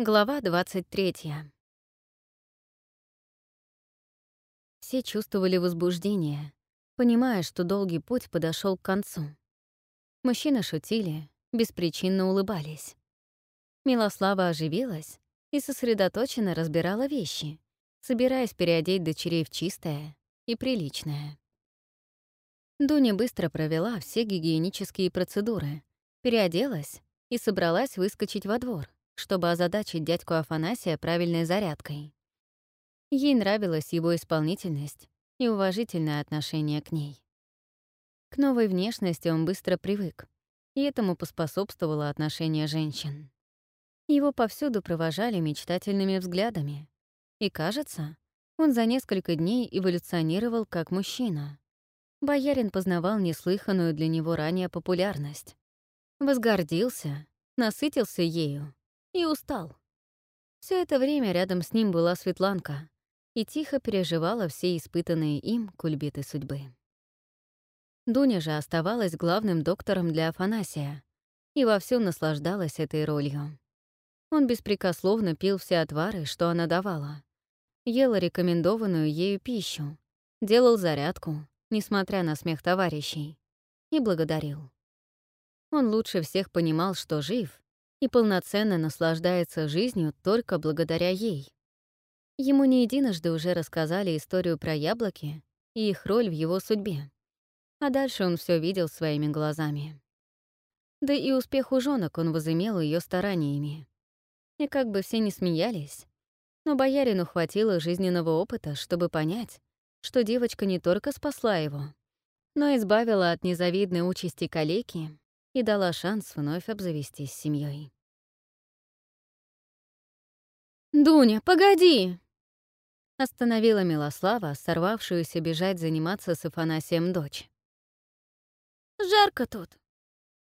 Глава 23. Все чувствовали возбуждение, понимая, что долгий путь подошел к концу. Мужчины шутили, беспричинно улыбались. Милослава оживилась и сосредоточенно разбирала вещи, собираясь переодеть дочерей в чистое и приличное. Дуня быстро провела все гигиенические процедуры, переоделась и собралась выскочить во двор, чтобы озадачить дядьку Афанасия правильной зарядкой. Ей нравилась его исполнительность и уважительное отношение к ней. К новой внешности он быстро привык, и этому поспособствовало отношение женщин. Его повсюду провожали мечтательными взглядами, и, кажется, он за несколько дней эволюционировал как мужчина. Боярин познавал неслыханную для него ранее популярность. Возгордился, насытился ею и устал. Все это время рядом с ним была Светланка и тихо переживала все испытанные им кульбиты судьбы. Дуня же оставалась главным доктором для Афанасия и вовсю наслаждалась этой ролью. Он беспрекословно пил все отвары, что она давала, ел рекомендованную ею пищу, делал зарядку, несмотря на смех товарищей, и благодарил. Он лучше всех понимал, что жив, и полноценно наслаждается жизнью только благодаря ей. Ему не единожды уже рассказали историю про яблоки и их роль в его судьбе. А дальше он все видел своими глазами. Да и успех у жонок он возымел ее стараниями. И как бы все не смеялись, но боярину хватило жизненного опыта, чтобы понять, что девочка не только спасла его, но избавила от незавидной участи калеки и дала шанс вновь обзавестись семьей. «Дуня, погоди!» Остановила Милослава, сорвавшуюся бежать заниматься с Афанасием дочь. «Жарко тут!»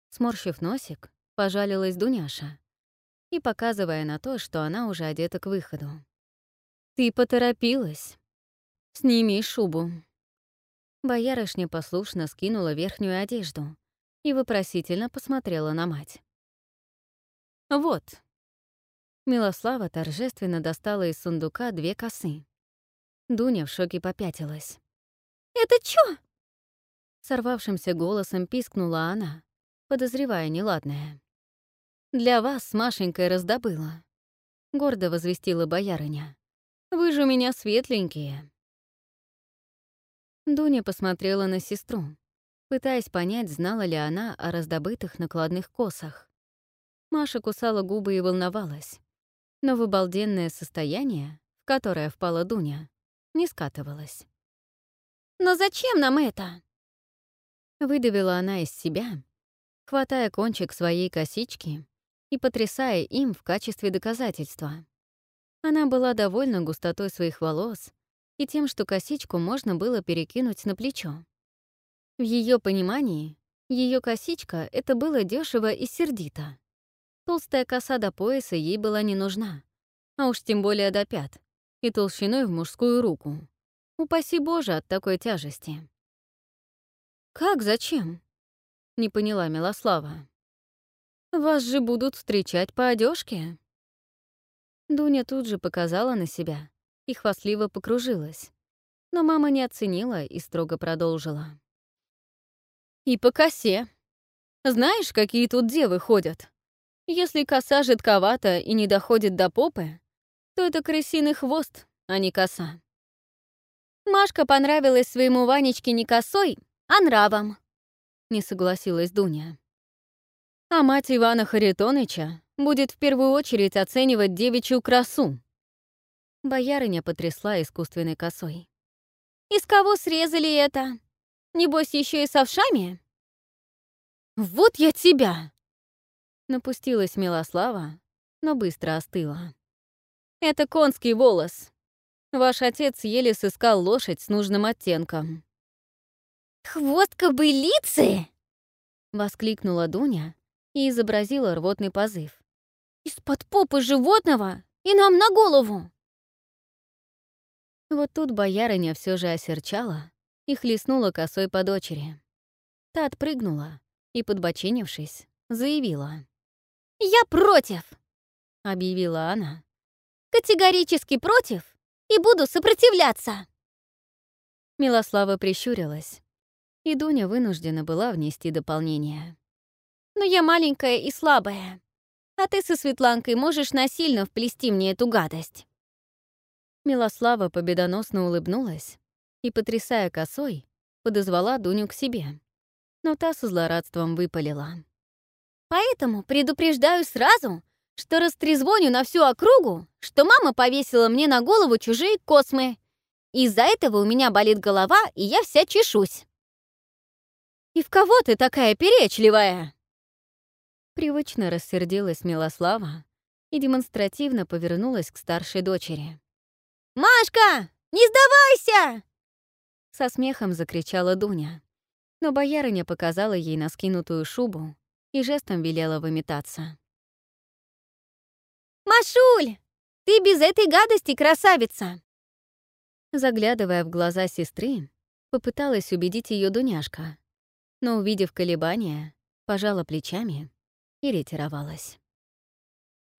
Сморщив носик, пожалилась Дуняша и показывая на то, что она уже одета к выходу. «Ты поторопилась. Сними шубу». Боярышня послушно скинула верхнюю одежду и вопросительно посмотрела на мать. «Вот». Милослава торжественно достала из сундука две косы. Дуня в шоке попятилась. «Это чё?» Сорвавшимся голосом пискнула она, подозревая неладное. «Для вас с Машенькой раздобыла», — гордо возвестила боярыня. «Вы же у меня светленькие». Дуня посмотрела на сестру, пытаясь понять, знала ли она о раздобытых накладных косах. Маша кусала губы и волновалась, но в обалденное состояние, в которое впала Дуня, не скатывалась. «Но зачем нам это?» Выдавила она из себя, хватая кончик своей косички и потрясая им в качестве доказательства. Она была довольна густотой своих волос и тем, что косичку можно было перекинуть на плечо. В ее понимании, ее косичка — это было дешево и сердито. Толстая коса до пояса ей была не нужна, а уж тем более до пят, и толщиной в мужскую руку. Упаси Боже от такой тяжести. «Как зачем?» — не поняла Милослава. «Вас же будут встречать по одежке. Дуня тут же показала на себя и хвастливо покружилась, но мама не оценила и строго продолжила. И по косе. Знаешь, какие тут девы ходят? Если коса жидковата и не доходит до попы, то это крысиный хвост, а не коса. Машка понравилась своему Ванечке не косой, а нравом. Не согласилась Дуня. А мать Ивана Харитоныча будет в первую очередь оценивать девичью красу. Боярыня потрясла искусственной косой. «Из кого срезали это? Небось, еще и с овшами?» «Вот я тебя!» Напустилась Милослава, но быстро остыла. «Это конский волос. Ваш отец еле сыскал лошадь с нужным оттенком». «Хвост кобылицы!» — воскликнула Дуня и изобразила рвотный позыв. «Из-под попы животного и нам на голову!» Вот тут боярыня все же осерчала и хлестнула косой по дочери. Та отпрыгнула и, подбочинившись, заявила. «Я против!» — объявила она. «Категорически против и буду сопротивляться!» Милослава прищурилась, и Дуня вынуждена была внести дополнение. «Но я маленькая и слабая, а ты со Светланкой можешь насильно вплести мне эту гадость». Милослава победоносно улыбнулась и, потрясая косой, подозвала Дуню к себе. Но та со злорадством выпалила. «Поэтому предупреждаю сразу, что растрезвоню на всю округу, что мама повесила мне на голову чужие космы. Из-за этого у меня болит голова, и я вся чешусь». «И в кого ты такая перечливая?» Привычно рассердилась Милослава и демонстративно повернулась к старшей дочери. «Машка, не сдавайся!» Со смехом закричала Дуня. Но боярыня показала ей на скинутую шубу и жестом велела выметаться. «Машуль, ты без этой гадости красавица!» Заглядывая в глаза сестры, попыталась убедить ее Дуняшка, но, увидев колебания, пожала плечами и ретировалась.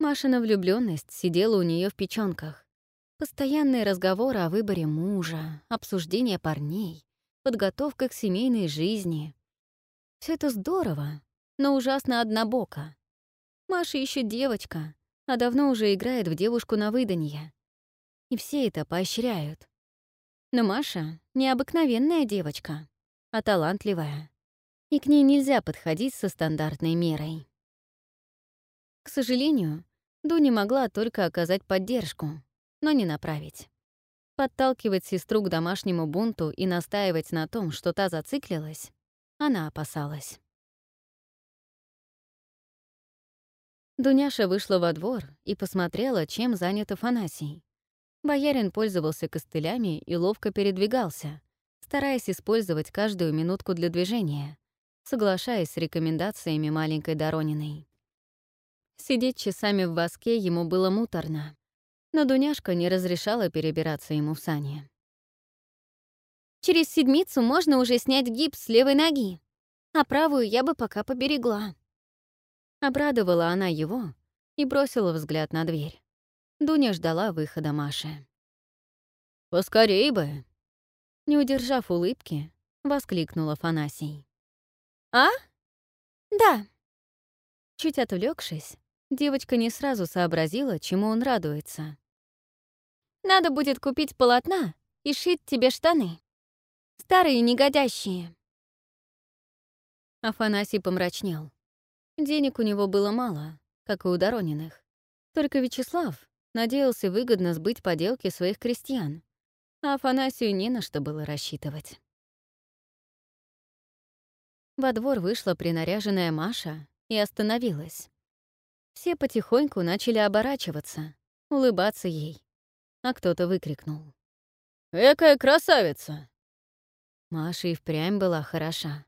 Машина влюбленность сидела у нее в печёнках, Постоянные разговоры о выборе мужа, обсуждение парней, подготовка к семейной жизни. Все это здорово, но ужасно однобоко. Маша еще девочка, а давно уже играет в девушку на выданье. И все это поощряют. Но Маша — необыкновенная девочка, а талантливая. И к ней нельзя подходить со стандартной мерой. К сожалению, Дуня могла только оказать поддержку, но не направить. Подталкивать сестру к домашнему бунту и настаивать на том, что та зациклилась, она опасалась. Дуняша вышла во двор и посмотрела, чем занят Афанасий. Боярин пользовался костылями и ловко передвигался, стараясь использовать каждую минутку для движения, соглашаясь с рекомендациями маленькой Дорониной. Сидеть часами в воске ему было муторно но Дуняшка не разрешала перебираться ему в сани. «Через седмицу можно уже снять гипс с левой ноги, а правую я бы пока поберегла». Обрадовала она его и бросила взгляд на дверь. Дуня ждала выхода Маши. «Поскорей бы!» Не удержав улыбки, воскликнула Фанасий. «А? Да». Чуть отвлекшись, девочка не сразу сообразила, чему он радуется. Надо будет купить полотна и шить тебе штаны. Старые негодящие. Афанасий помрачнел. Денег у него было мало, как и у Дорониных. Только Вячеслав надеялся выгодно сбыть поделки своих крестьян, а Афанасию не на что было рассчитывать. Во двор вышла принаряженная Маша и остановилась. Все потихоньку начали оборачиваться, улыбаться ей а кто-то выкрикнул. «Экая красавица!» Маша и впрямь была хороша.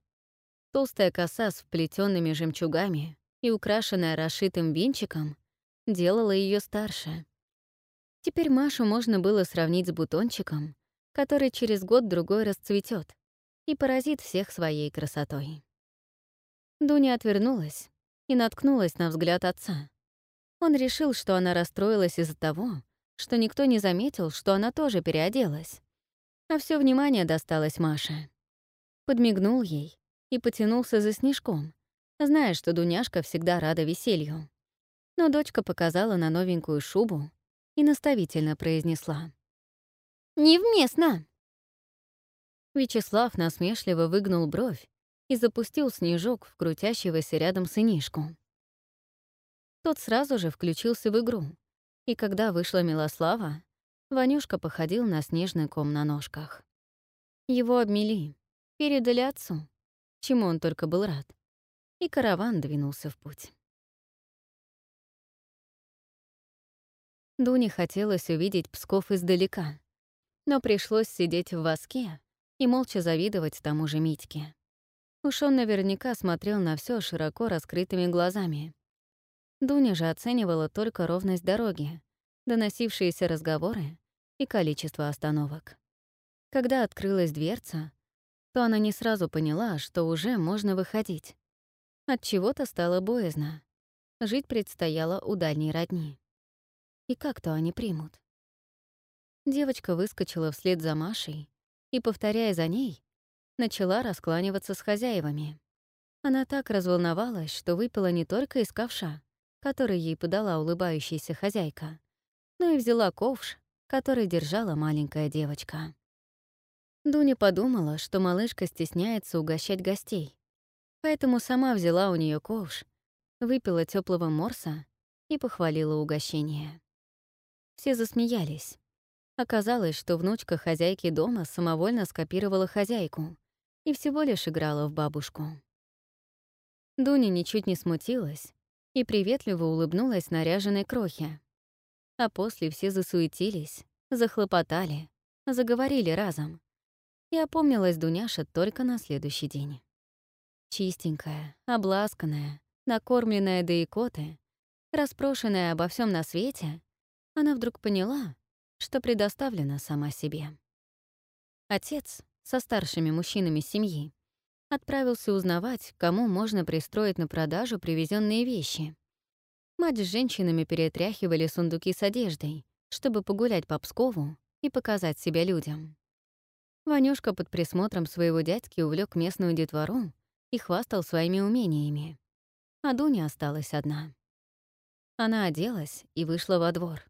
Толстая коса с вплетенными жемчугами и украшенная расшитым венчиком делала ее старше. Теперь Машу можно было сравнить с бутончиком, который через год-другой расцветет и поразит всех своей красотой. Дуня отвернулась и наткнулась на взгляд отца. Он решил, что она расстроилась из-за того, что никто не заметил, что она тоже переоделась. А все внимание досталось Маше. Подмигнул ей и потянулся за снежком, зная, что Дуняшка всегда рада веселью. Но дочка показала на новенькую шубу и наставительно произнесла. «Невместно!» Вячеслав насмешливо выгнул бровь и запустил снежок в крутящегося рядом сынишку. Тот сразу же включился в игру, и когда вышла Милослава, Ванюшка походил на снежный ком на ножках. Его обмели, передали отцу, чему он только был рад, и караван двинулся в путь. Дуне хотелось увидеть Псков издалека, но пришлось сидеть в воске и молча завидовать тому же Митьке. Уж он наверняка смотрел на все широко раскрытыми глазами, Дуня же оценивала только ровность дороги, доносившиеся разговоры и количество остановок. Когда открылась дверца, то она не сразу поняла, что уже можно выходить. От чего-то стало боязно. Жить предстояло у дальней родни. и как-то они примут. Девочка выскочила вслед за Машей и, повторяя за ней, начала раскланиваться с хозяевами. Она так разволновалась, что выпила не только из ковша, который ей подала улыбающаяся хозяйка, но и взяла ковш, который держала маленькая девочка. Дуня подумала, что малышка стесняется угощать гостей, поэтому сама взяла у нее ковш, выпила теплого морса и похвалила угощение. Все засмеялись. Оказалось, что внучка хозяйки дома самовольно скопировала хозяйку и всего лишь играла в бабушку. Дуня ничуть не смутилась и приветливо улыбнулась наряженной крохе. А после все засуетились, захлопотали, заговорили разом. И опомнилась Дуняша только на следующий день. Чистенькая, обласканная, накормленная до икоты, распрошенная обо всем на свете, она вдруг поняла, что предоставлена сама себе. Отец со старшими мужчинами семьи отправился узнавать, кому можно пристроить на продажу привезенные вещи. Мать с женщинами перетряхивали сундуки с одеждой, чтобы погулять по Пскову и показать себя людям. Ванюшка под присмотром своего дядьки увлек местную детвору и хвастал своими умениями. А Дуня осталась одна. Она оделась и вышла во двор.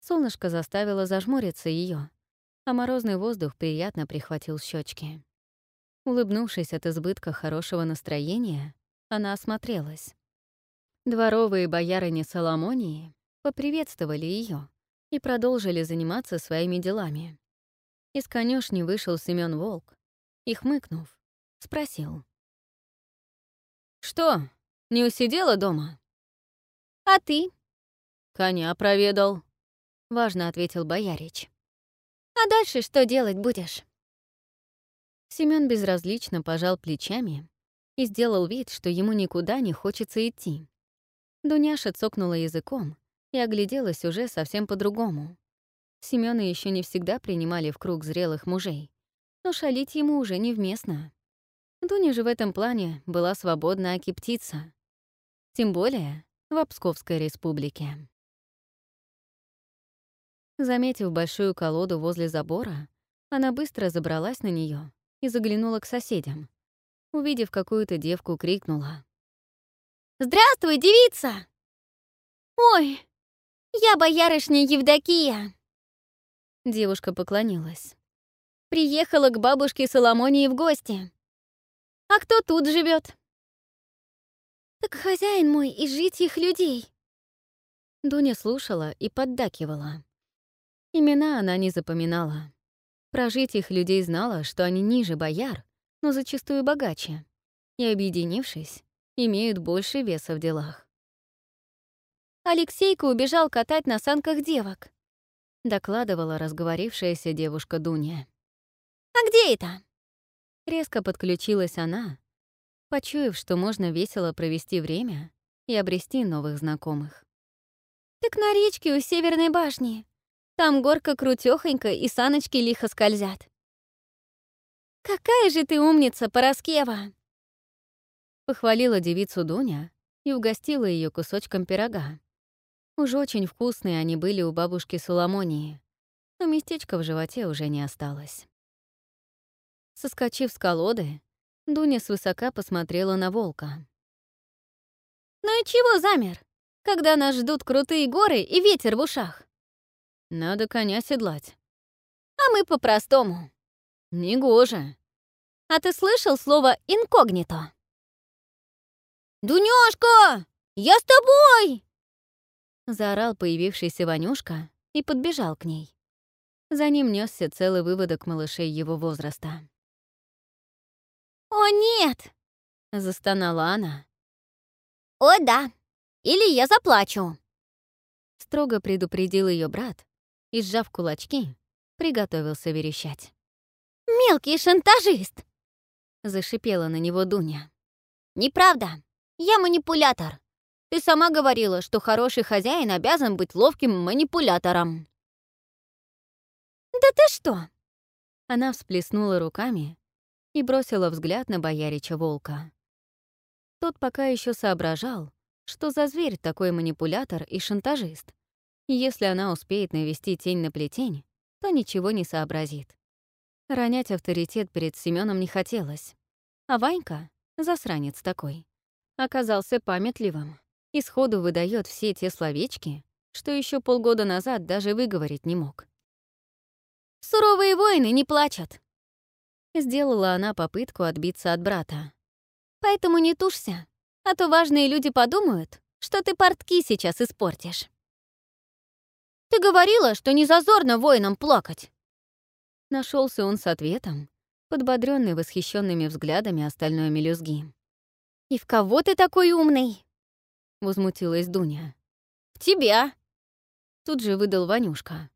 Солнышко заставило зажмуриться ее, а морозный воздух приятно прихватил щечки. Улыбнувшись от избытка хорошего настроения, она осмотрелась. Дворовые боярыни Соломонии поприветствовали ее и продолжили заниматься своими делами. Из конюшни вышел Семён Волк и, хмыкнув, спросил. «Что, не усидела дома?» «А ты?» «Коня проведал», — важно ответил боярич. «А дальше что делать будешь?» Семён безразлично пожал плечами и сделал вид, что ему никуда не хочется идти. Дуняша цокнула языком и огляделась уже совсем по-другому. Семёна еще не всегда принимали в круг зрелых мужей, но шалить ему уже невместно. Дуня же в этом плане была свободна аки птица. Тем более в Псковской республике. Заметив большую колоду возле забора, она быстро забралась на нее и заглянула к соседям. Увидев какую-то девку, крикнула. «Здравствуй, девица!» «Ой, я боярышня Евдокия!» Девушка поклонилась. «Приехала к бабушке Соломонии в гости. А кто тут живет? «Так хозяин мой из житьих людей». Дуня слушала и поддакивала. Имена она не запоминала. Прожить их людей знала, что они ниже бояр, но зачастую богаче. И, объединившись, имеют больше веса в делах. Алексейка убежал катать на санках девок, докладывала разговорившаяся девушка Дуня. «А где это?» Резко подключилась она, почуяв, что можно весело провести время и обрести новых знакомых. «Так на речке у Северной башни. Там горка крутёхонька и саночки лихо скользят. «Какая же ты умница, Пороскева!» Похвалила девицу Дуня и угостила ее кусочком пирога. Уж очень вкусные они были у бабушки Соломонии, но местечка в животе уже не осталось. Соскочив с колоды, Дуня свысока посмотрела на волка. «Ну и чего замер, когда нас ждут крутые горы и ветер в ушах?» Надо коня седлать. А мы по-простому. Негоже. А ты слышал слово «инкогнито»? «Дуняшка! Я с тобой!» Заорал появившийся Ванюшка и подбежал к ней. За ним несся целый выводок малышей его возраста. «О, нет!» — застонала она. «О, да! Или я заплачу!» Строго предупредил ее брат, и, сжав кулачки, приготовился верещать. «Мелкий шантажист!» — зашипела на него Дуня. «Неправда. Я манипулятор. Ты сама говорила, что хороший хозяин обязан быть ловким манипулятором». «Да ты что?» Она всплеснула руками и бросила взгляд на боярича волка. Тот пока еще соображал, что за зверь такой манипулятор и шантажист, Если она успеет навести тень на плетень, то ничего не сообразит. Ронять авторитет перед Семеном не хотелось. А Ванька, засранец такой, оказался памятливым и сходу выдает все те словечки, что еще полгода назад даже выговорить не мог. «Суровые воины не плачут», — сделала она попытку отбиться от брата. «Поэтому не тушься, а то важные люди подумают, что ты портки сейчас испортишь». «Ты говорила, что не зазорно воинам плакать!» Нашелся он с ответом, подбодренный восхищенными взглядами остальной мелюзги. «И в кого ты такой умный?» — возмутилась Дуня. «В тебя!» Тут же выдал Ванюшка.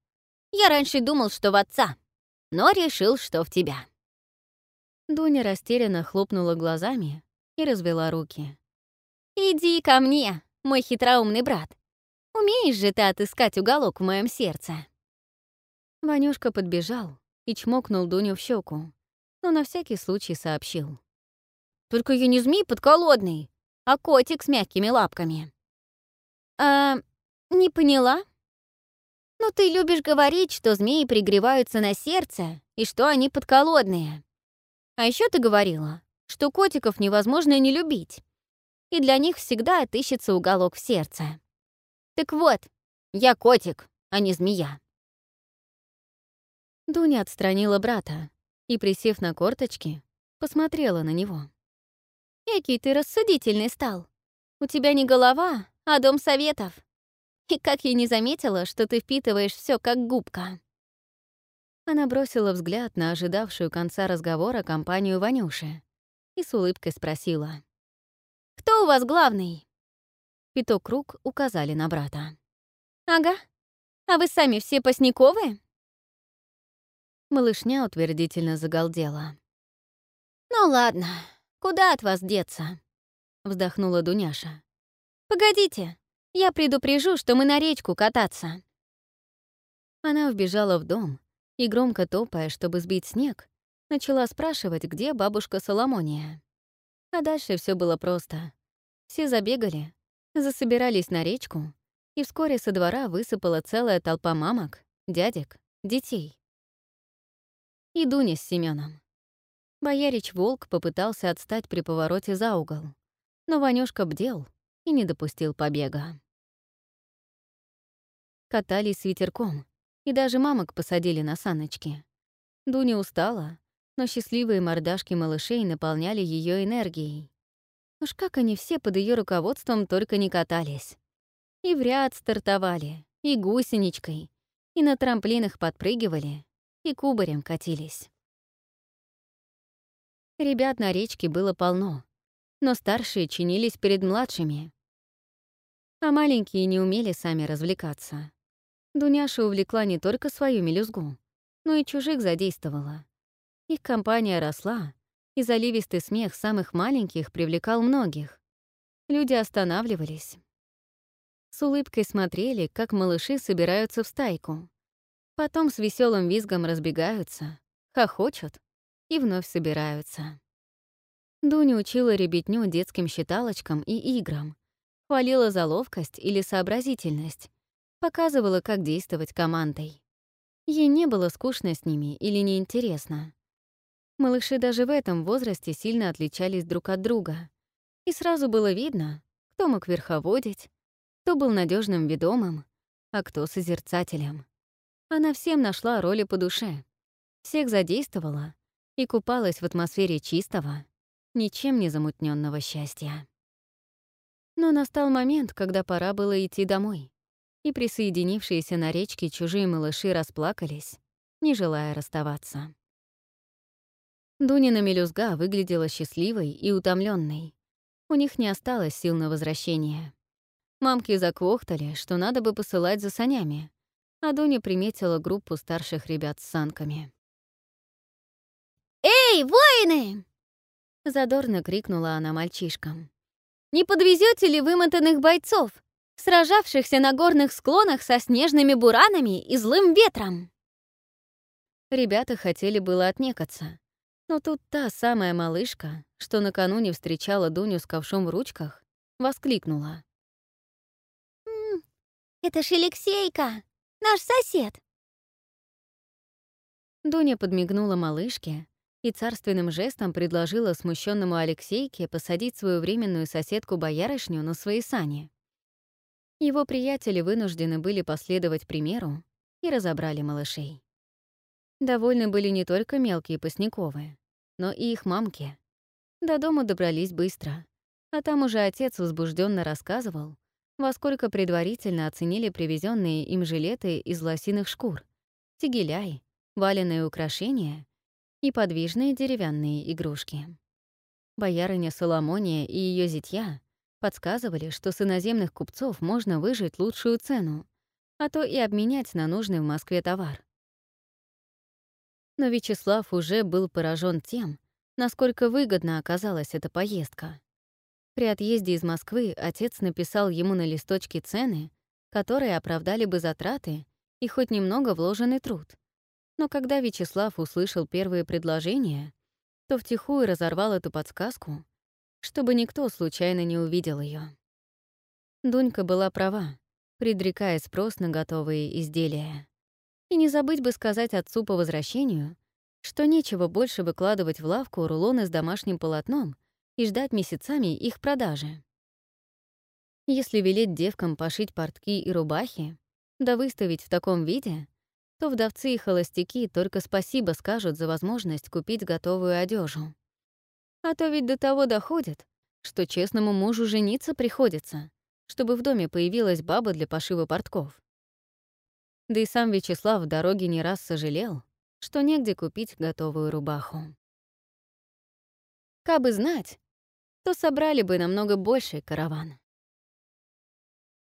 «Я раньше думал, что в отца, но решил, что в тебя». Дуня растерянно хлопнула глазами и развела руки. «Иди ко мне, мой хитроумный брат. Умеешь же ты отыскать уголок в моем сердце?» Ванюшка подбежал и чмокнул Дуню в щеку, но на всякий случай сообщил. «Только я не змей подколодный, а котик с мягкими лапками». «А, не поняла?» «Ну ты любишь говорить, что змеи пригреваются на сердце и что они подколодные. А еще ты говорила, что котиков невозможно не любить, и для них всегда отыщется уголок в сердце. Так вот, я котик, а не змея. Дуня отстранила брата и, присев на корточки, посмотрела на него. «Экий ты рассудительный стал. У тебя не голова, а дом советов. И как я не заметила, что ты впитываешь все как губка». Она бросила взгляд на ожидавшую конца разговора компанию Ванюши и с улыбкой спросила. «Кто у вас главный?» Пяток рук указали на брата. «Ага. А вы сами все Пасняковы?» Малышня утвердительно загалдела. «Ну ладно, куда от вас деться?» — вздохнула Дуняша. «Погодите, я предупрежу, что мы на речку кататься». Она вбежала в дом и, громко топая, чтобы сбить снег, начала спрашивать, где бабушка Соломония. А дальше все было просто. Все забегали, засобирались на речку, и вскоре со двора высыпала целая толпа мамок, дядек, детей. И Дуня с Семеном. Боярич Волк попытался отстать при повороте за угол, но Ванюшка бдел и не допустил побега. Катались с ветерком, и даже мамок посадили на саночки. Дуня устала, но счастливые мордашки малышей наполняли ее энергией. Уж как они все под ее руководством только не катались. И в ряд стартовали, и гусеничкой, и на трамплинах подпрыгивали, и кубарем катились. Ребят на речке было полно, но старшие чинились перед младшими, а маленькие не умели сами развлекаться. Дуняша увлекла не только свою мелюзгу, но и чужих задействовала. Их компания росла, и заливистый смех самых маленьких привлекал многих. Люди останавливались. С улыбкой смотрели, как малыши собираются в стайку. Потом с веселым визгом разбегаются, хохочут и вновь собираются. Дуня учила ребятню детским считалочкам и играм, хвалила за ловкость или сообразительность, показывала, как действовать командой. Ей не было скучно с ними или неинтересно. Малыши даже в этом возрасте сильно отличались друг от друга. И сразу было видно, кто мог верховодить, кто был надежным ведомым, а кто созерцателем. Она всем нашла роли по душе, всех задействовала и купалась в атмосфере чистого, ничем не замутненного счастья. Но настал момент, когда пора было идти домой, и присоединившиеся на речке чужие малыши расплакались, не желая расставаться. Дунина мелюзга выглядела счастливой и утомленной. У них не осталось сил на возвращение. Мамки заквохтали, что надо бы посылать за санями, а Дуня приметила группу старших ребят с санками. «Эй, воины!» — задорно крикнула она мальчишкам. «Не подвезете ли вымотанных бойцов, сражавшихся на горных склонах со снежными буранами и злым ветром?» Ребята хотели было отнекаться, но тут та самая малышка, что накануне встречала Дуню с ковшом в ручках, воскликнула. «М -м, Это ж Алексейка, наш сосед!» Дуня подмигнула малышке и царственным жестом предложила смущенному Алексейке посадить свою временную соседку-боярышню на свои сани. Его приятели вынуждены были последовать примеру и разобрали малышей. Довольны были не только мелкие Пасняковы, но и их мамки. До дома добрались быстро, а там уже отец возбужденно рассказывал, во сколько предварительно оценили привезенные им жилеты из лосиных шкур, тигеляй, валенные украшения и подвижные деревянные игрушки. Боярыня Соломония и ее зятья подсказывали, что с иноземных купцов можно выжить лучшую цену, а то и обменять на нужный в Москве товар. Но Вячеслав уже был поражен тем, насколько выгодно оказалась эта поездка. При отъезде из Москвы отец написал ему на листочке цены, которые оправдали бы затраты и хоть немного вложенный труд. Но когда Вячеслав услышал первые предложения, то втихую разорвал эту подсказку, чтобы никто случайно не увидел ее. Дунька была права, предрекая спрос на готовые изделия. И не забыть бы сказать отцу по возвращению, что нечего больше выкладывать в лавку рулоны с домашним полотном и ждать месяцами их продажи. Если велеть девкам пошить портки и рубахи, да выставить в таком виде, то вдовцы и холостяки только спасибо скажут за возможность купить готовую одежу. А то ведь до того доходит, что честному мужу жениться приходится, чтобы в доме появилась баба для пошива портков. Да и сам Вячеслав в дороге не раз сожалел, что негде купить готовую рубаху. Кабы знать, то собрали бы намного больший караван.